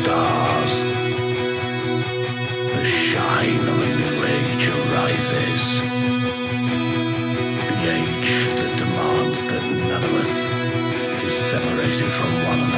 stars. The shine of a new age arises. The age that demands that none of us is separated from one another.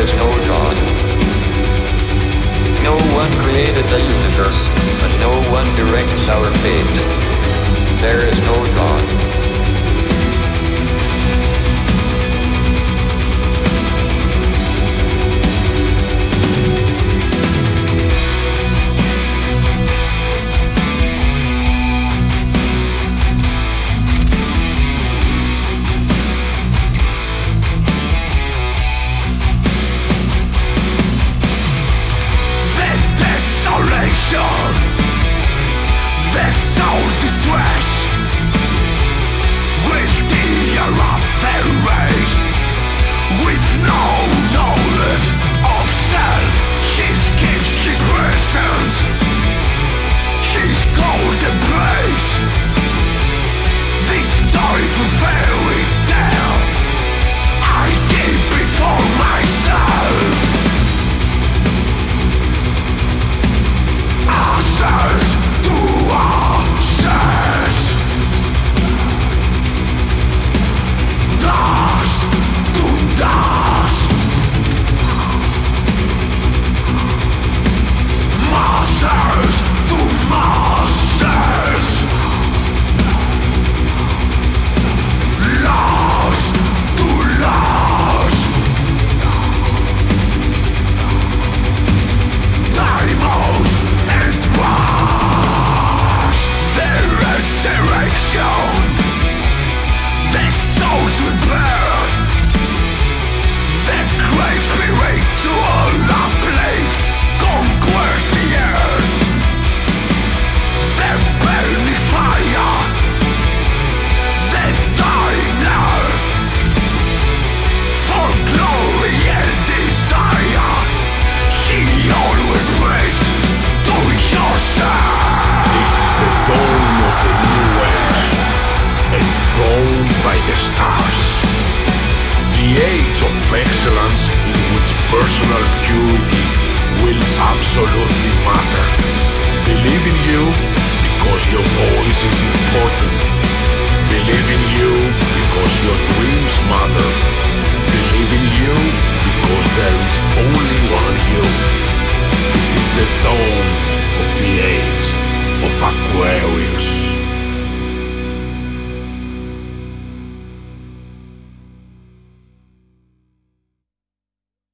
Is no God. No one created the universe, but no one directs our fate. There is no God. Personal purity will absolutely matter.